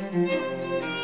Música